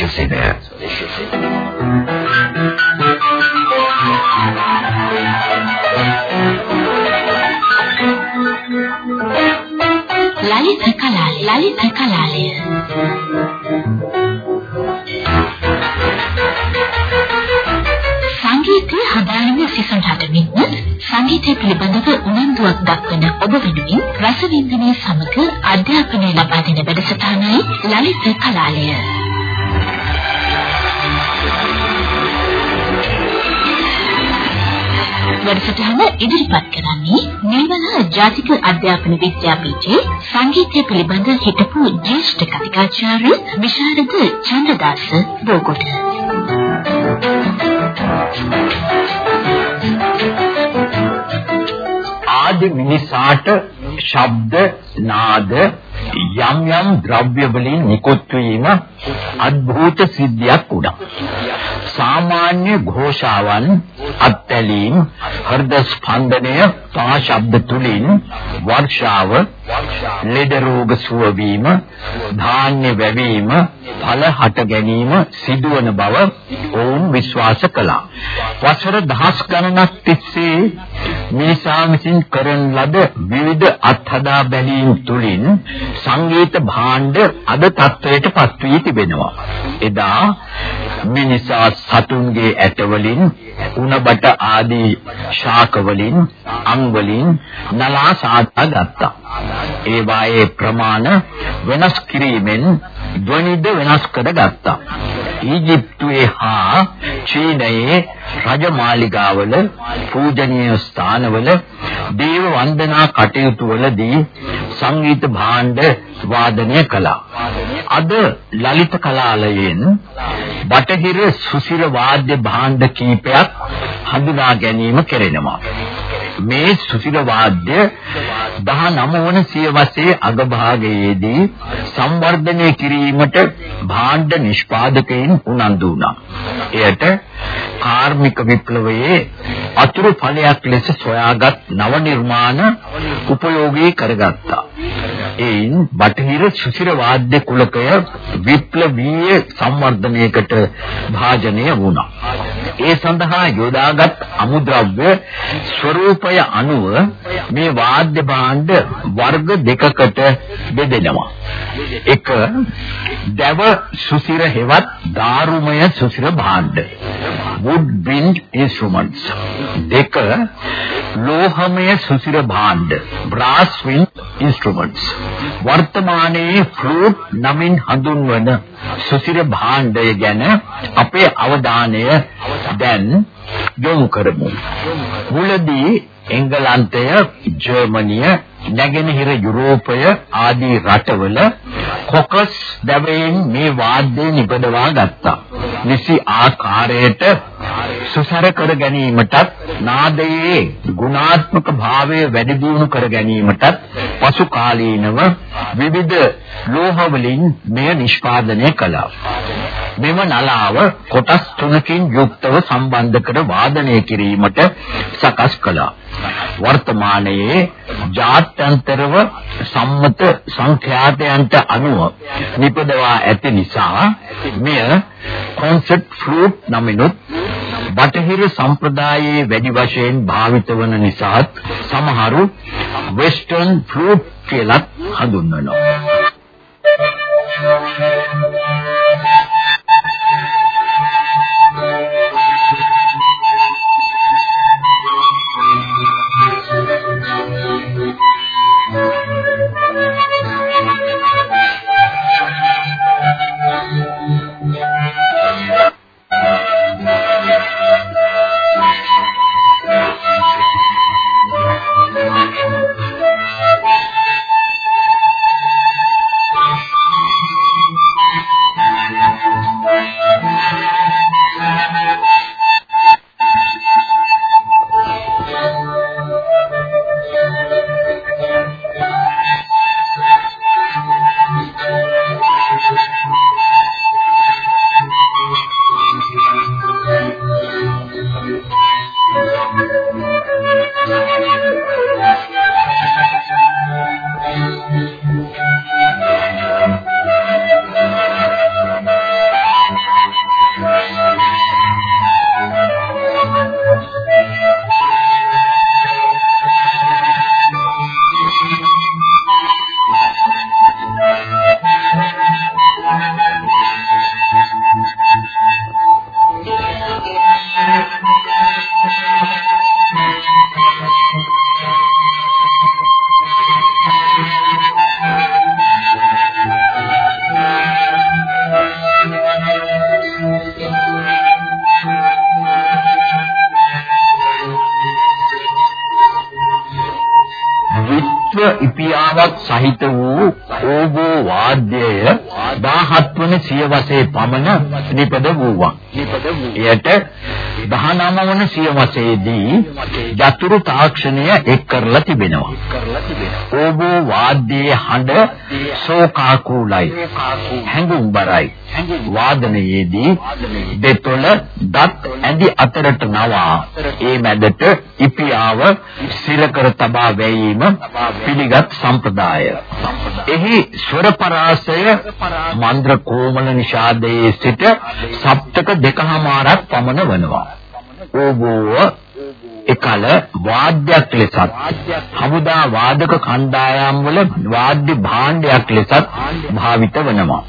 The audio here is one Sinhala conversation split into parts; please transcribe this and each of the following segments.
ස්වදේශ සේවය ලලිත කලාලය ලලිත කලාලය සංගීතය හදාරන සිසුන්ට මෙන්ම සංගීතය පිළිබඳව උනන්දුවක් දක්වන ඔබ වෙනුවෙන් රසවින්දනයේ සමග අධ්‍යාපනය ලබා දෙන වැඩසටහනයි ලලිත කලාලය. වැඩසටහන ඉදිරිපත් කරන්නේ නිවන ජාතික අධ්‍යාපන විද්‍යාපීඨයේ සංගීතය පිළිබඳ හිටපු ජ්‍යෙෂ්ඨ කතිකාචාර්ය විශාරද චන්ද්‍රදාස බෝගොඩ. ආදි මිනිසාට ශබ්ද නාද යම් යම් ද්‍රව්‍ය වලින් නිකුත් වීම අද්භූත සිද්ධියක් වුණා. සාමාන්‍ය ഘോഷාවන් අත්ඇලීම් හෘද ස්පන්දනය තා ශබ්ද තුලින් වර්ෂාව ලෙඩ රෝග සුව වීම ධාන්‍ය වැවීම ඵල හට ගැනීම සිදුවන බව ඔවුන් විශ්වාස කළා. වසර දහස් ගණනක් තිස්සේ මේ සාමසින් කරන ලද විවිධ අත්හදා බැලීම් තුලින් සංගීත භාණ්ඩ අද තත්වයට පත් වී තිබෙනවා. එදා මිනිසා සතුන්ගේ ඇට වලින් උණබට ආදී ශාක වලින් අං වලින් නලා සාදා ගත්තා. ඒ වායේ ප්‍රමාණ වෙනස් කිරීමෙන් ධ්වනිද වෙනස් කර ගත්තා. ඊජිප්තුවේ හා චීනයේ රජමාලිගාවල පූජනීය ස්ථානවල දේව වන්දනා කටයුතු වලදී සංගීත භාණ්ඩ වාදනය කළා. අද ලලිත කලාලයෙන් බටහිර සුසිර වාද්‍ය භාණ්ඩ කීපයක් හඳුනා ගැනීම කෙරෙනවා. මේ සුසිර වාද්‍ය 19 වන සියවසේ අගභාගයේදී සංවර්ධනය කිරීමට භාණ්ඩ නිෂ්පාදකයින් උනන්දු වුණා. එයට කාර්මික විප්ලවයේ අතුරු ඵලයක් ලෙස සොයාගත් නව නිර්මාණ උපයෝගී කරගත්තා. එයින් බටහිර සුසිර වාද්‍ය කුලකය විප්ලවීය සංවර්ධනයකට භාජනය වුණා. ඒ සඳහා යොදාගත් අමුද්‍රව්‍ය ස්වરૂපය අනුව මේ වාද්‍ය භාණ්ඩ වර්ග දෙකකට බෙදෙනවා. එක දව සුසිර හෙවත් දාරුමය සුසිර භාණ්ඩ. wood wind instruments. දෙක ලෝහමය සුසිර භාණ්ඩ. brass wind instruments. වර්තමානයේ ෆ්ලූට් නමින් හඳුන්වන සුසිර භාණ්ඩය ගැන අපේ අවධානය දැන් යොමු කරමු. මුලදී එංගලන්තය, ජර්මනිය, නැගෙනහිර යුරෝපය ආදී රටවල කොකස් දැවයෙන් මේ වාද්‍ය නිපදවා ගත්තා. නිසි ආකාරයට සුසර කර ගැනීමටත් නාදයේ ගුණාත්මක භාවය වැඩි දියුණු කර ගැනීමටත් පසු කාලීනව විවිධ ලෝහ වලින් මෙය නිෂ්පාදනය කළා. මෙම නලාව කොටස් තුනකින් යුක්තව සම්බන්ධ කර වාදනය කිරීමට සකස් කළා. වර්තමානයේ ජාත්‍යන්තරව සම්මත සංඛ්‍යාතයන්ට අනුව නිපදවා ඇති නිසා මෙය කොන්සර්ට් ෆ්ලූට් නමිනුත් බටහිර සම්ප්‍රදායේ වැඩි වශයෙන් භාවිත වන නිසාත් සමහරු වෙස්ටර්න් ෆ්ලූට් කියලා හඳුන්වනවා. වූ ඕබෝ වාද්‍යය 17 වන සියවසේ පමණ නිපද වූවා. එයට 19 වන සියවසේදී යතුරු තාක්ෂණය එක් කරලා තිබෙනවා. ඕබෝ වාද්‍යයේ හඬ ශෝකාකූලයි. හැඟුම්බරයි. වාදනයේදී දෙතොල දත් ඇඳි අතරට නවා ඒ මැදට ඉපියාව සිර කර තබා වැයීම පිළිගත් සම්ප්‍රදාය. එහි ස්වර පරාසය මන්ද්‍ර කෝමල නිෂාදයේ සිට සප්තක දෙකමාරක් පමණ වනවා. ඕබෝව එකල වාද්‍යයක් ලෙසත් හමුදා වාදක කණ්ඩායම් වල වාද්‍ය භාණ්ඩයක් ලෙසත් භාවිත වෙනවා.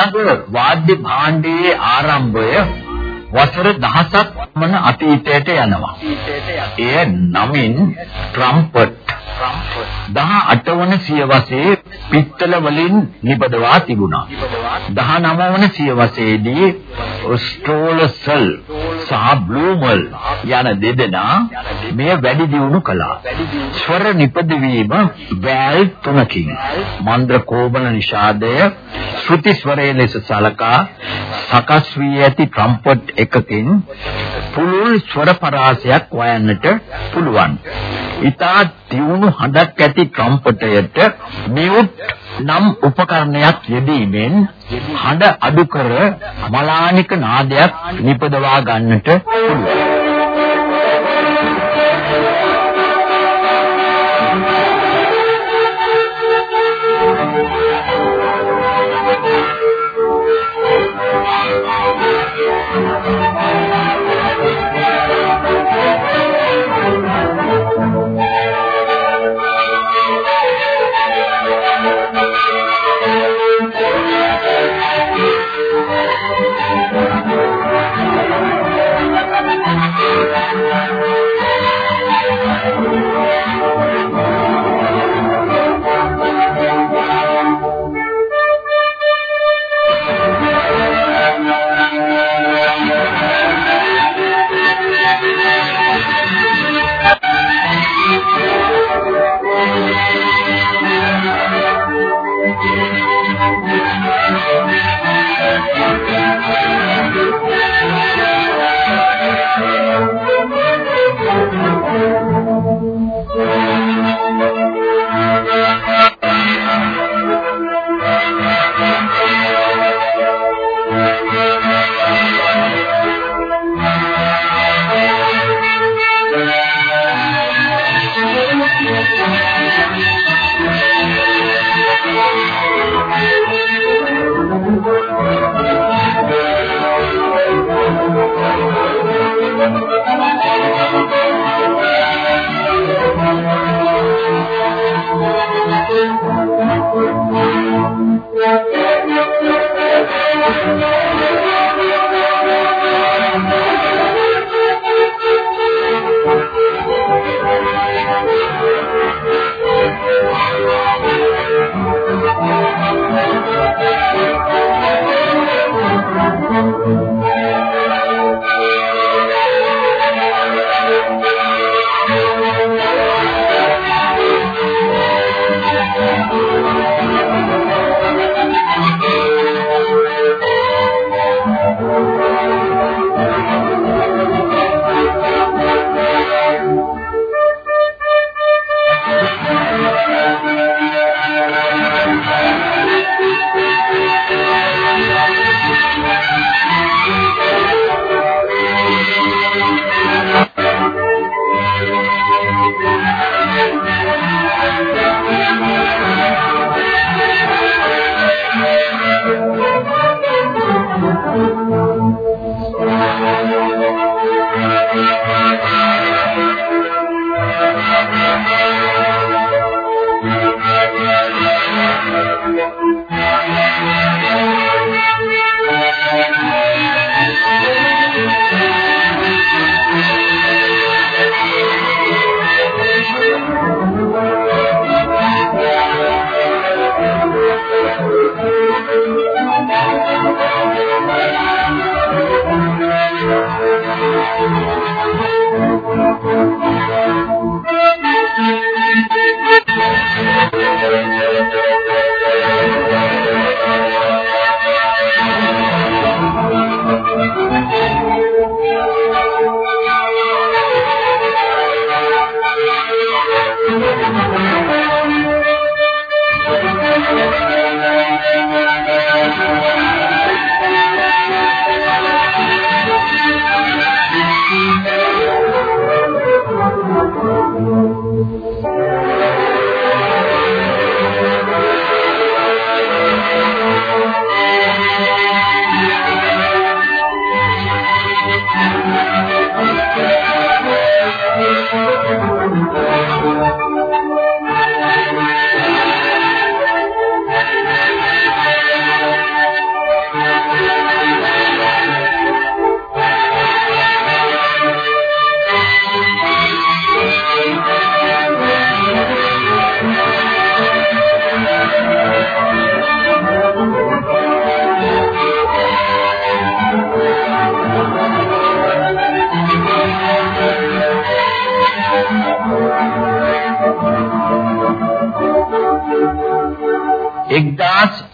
ළඟ වාද්‍ය භාණ්ඩයේ ආරම්භය වසර දහසක් වන අතීතයට යනවා. එය නමින් ට්‍රම්පට් 18 වන සියවසේ පිත්තල වලින් නිපදවා තිබුණා. 19 වන සියවසේදී ස්ට්‍රෝලසල් සහ බ්ලූමල් යන දෙදෙනා මෙය වැඩි දියුණු කළා. ස්වර නිපදවීම වැල් තුනකින් මන්ද්‍ර කෝබන නිෂාදය ශ්‍රුති ස්වරයේ ලෙස සලකා සකස් වී ඇති ට්‍රම්පට් එකකින් පුළුල් ස්වර පරාසයක් වයන්නට පුළුවන්. ඊතා දියුණු හඬක් ඇති ට්‍රම්පටයට මියුට් නම් උපකරණයක් යෙදීමෙන් හඬ අඩු කර මලානික නාදයක් නිපදවා ගන්නට පුළුවන්.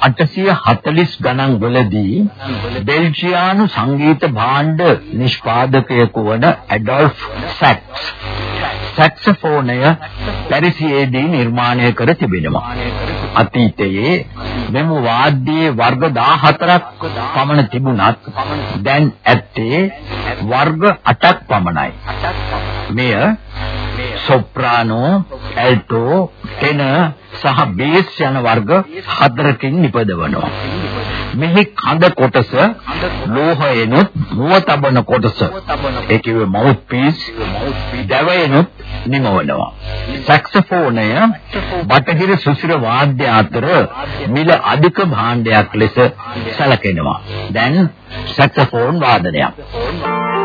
1840 ගණන් වලදී බෙල්ජියානු සංගීත භාණ්ඩ නිෂ්පාදකයෙකු වන ඇඩොල්ෆ් සැක්ස් සැක්සෆෝනය පැරිසියේදී නිර්මාණය කර තිබෙනවා. අතීතයේ මෙම වාද්‍යයේ වර්ග 14ක් පමණ තිබුණත් දැන් ඇත්තේ වර්ග 8ක් පමණයි. මෙය සොප්‍රානෝ, ඇල්ටෝ, ටෙනර් සහ බේස් යන වර්ග හතරකින් නිපදවනවා. මෙහි කඳ කොටස ලෝහයෙන්ුත් මුව තබන කොටස ඒ කිව්වේ මවුත් පීස් දවයෙන්ුත් නිමවනවා. සැක්සෆෝනය බටහිර සුසිර වාද්‍ය අතර මිල අධික භාණ්ඩයක් ලෙස සැලකෙනවා. දැන් සැක්සෆෝන් වාදනයක්.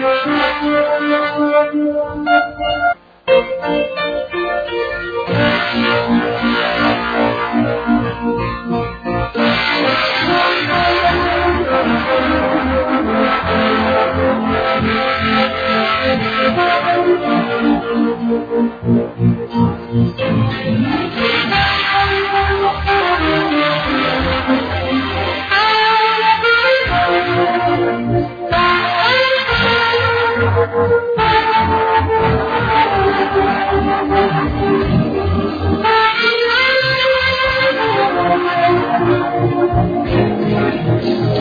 Thank you. Thank you.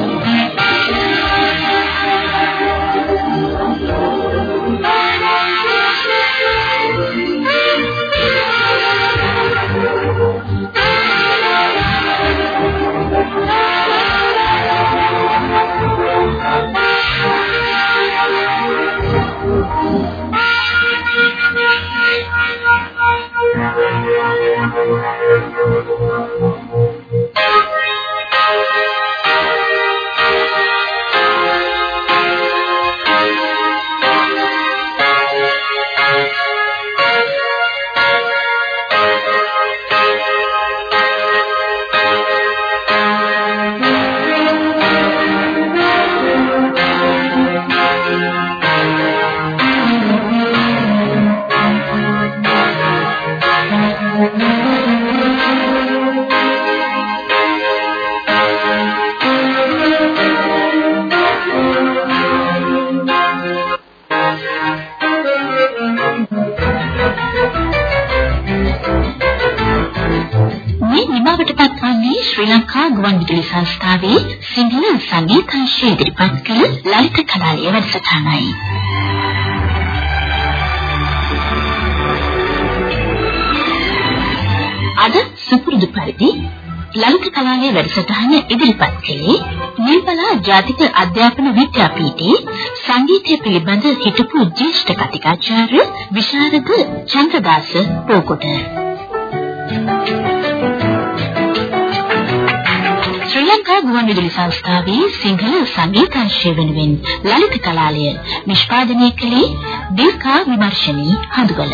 සංගීතංශය ඉදිරිපත් කළ ලලිත කලාලය වැඩසටහනයි. අද සුපුරුදු පරිදි ලලිත කලාලය වැඩසටහන ඉදිරිපත් කළේ නිල්බලා ජාතික අධ්‍යාපන විද්‍යාපීඨයේ සංගීතය පිළිබඳ හිටපු ජ්‍යෙෂ්ඨ කතිකාචාර්ය විශාරද චන්ද්‍රදාස පෝකොට. ශ්‍රී ලංකා ගුවන්විදුලි සංස්ථාවේ සිංහල සංගීතංශය වෙනුවෙන් ලලිත කලාලය නිෂ්පාදනය කළේ දීර්ඝා විමර්ශනී හඳුබල.